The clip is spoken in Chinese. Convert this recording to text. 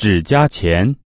指甲钳。